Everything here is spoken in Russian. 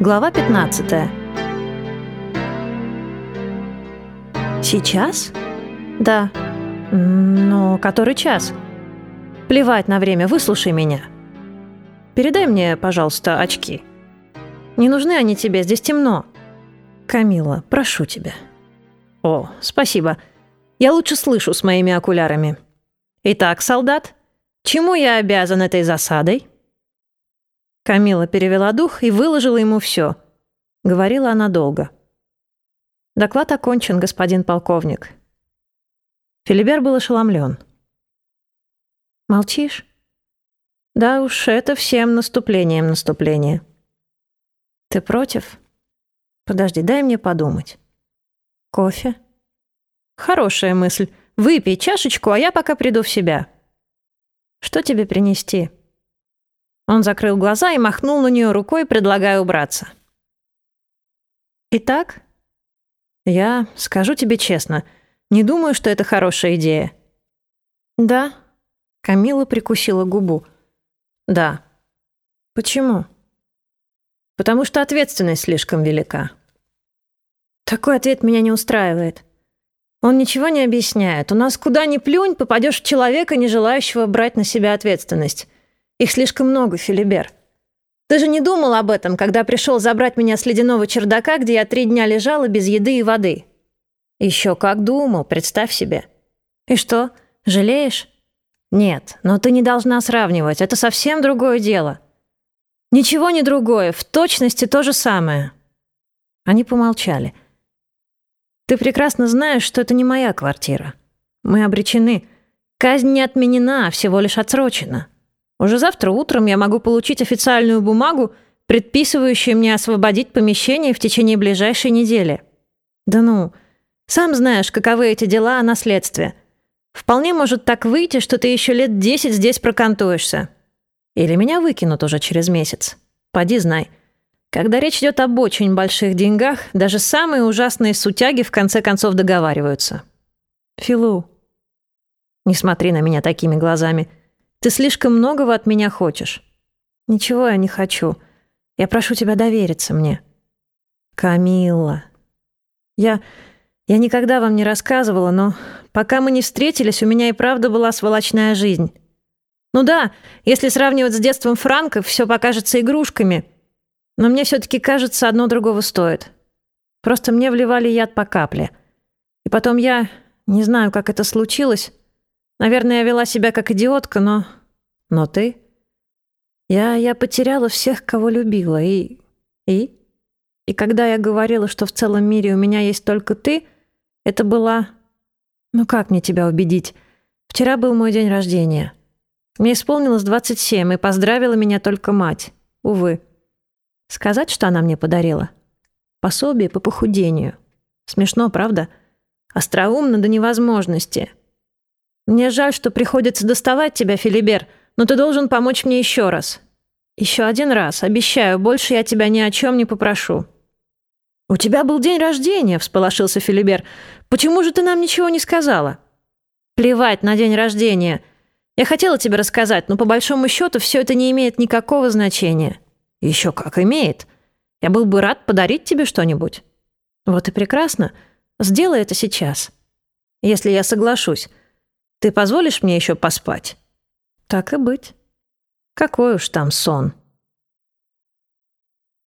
Глава 15. Сейчас? Да. Но который час? Плевать на время, выслушай меня. Передай мне, пожалуйста, очки. Не нужны они тебе, здесь темно. Камила, прошу тебя. О, спасибо. Я лучше слышу с моими окулярами. Итак, солдат, чему я обязан этой засадой? Камила перевела дух и выложила ему все. Говорила она долго. «Доклад окончен, господин полковник». Филибер был ошеломлен. «Молчишь?» «Да уж, это всем наступлением наступление». «Ты против?» «Подожди, дай мне подумать». «Кофе?» «Хорошая мысль. Выпей чашечку, а я пока приду в себя». «Что тебе принести?» Он закрыл глаза и махнул на нее рукой, предлагая убраться. «Итак, я скажу тебе честно, не думаю, что это хорошая идея». «Да?» — Камила прикусила губу. «Да». «Почему?» «Потому что ответственность слишком велика». Такой ответ меня не устраивает. Он ничего не объясняет. У нас куда ни плюнь, попадешь в человека, не желающего брать на себя ответственность. Их слишком много, Филибер. Ты же не думал об этом, когда пришел забрать меня с ледяного чердака, где я три дня лежала без еды и воды? Еще как думал, представь себе. И что, жалеешь? Нет, но ты не должна сравнивать, это совсем другое дело. Ничего не другое, в точности то же самое. Они помолчали. Ты прекрасно знаешь, что это не моя квартира. Мы обречены. Казнь не отменена, а всего лишь отсрочена. Уже завтра утром я могу получить официальную бумагу, предписывающую мне освободить помещение в течение ближайшей недели. Да ну, сам знаешь, каковы эти дела о наследстве. Вполне может так выйти, что ты еще лет десять здесь прокантуешься. Или меня выкинут уже через месяц. Поди знай. Когда речь идет об очень больших деньгах, даже самые ужасные сутяги в конце концов договариваются. Филу, не смотри на меня такими глазами – ты слишком многого от меня хочешь. Ничего я не хочу. Я прошу тебя довериться мне. Камилла. Я... Я никогда вам не рассказывала, но пока мы не встретились, у меня и правда была сволочная жизнь. Ну да, если сравнивать с детством Франков, все покажется игрушками. Но мне все-таки кажется, одно другого стоит. Просто мне вливали яд по капле. И потом я... Не знаю, как это случилось. Наверное, я вела себя как идиотка, но... Но ты... Я... я потеряла всех, кого любила, и... И? И когда я говорила, что в целом мире у меня есть только ты, это была... Ну как мне тебя убедить? Вчера был мой день рождения. Мне исполнилось 27, и поздравила меня только мать. Увы. Сказать, что она мне подарила? Пособие по похудению. Смешно, правда? Остроумно до невозможности. Мне жаль, что приходится доставать тебя, Филибер, но ты должен помочь мне еще раз. Еще один раз, обещаю, больше я тебя ни о чем не попрошу». «У тебя был день рождения», — всполошился Филибер. «Почему же ты нам ничего не сказала?» «Плевать на день рождения. Я хотела тебе рассказать, но по большому счету все это не имеет никакого значения». «Еще как имеет. Я был бы рад подарить тебе что-нибудь». «Вот и прекрасно. Сделай это сейчас. Если я соглашусь. Ты позволишь мне еще поспать?» «Так и быть. Какой уж там сон».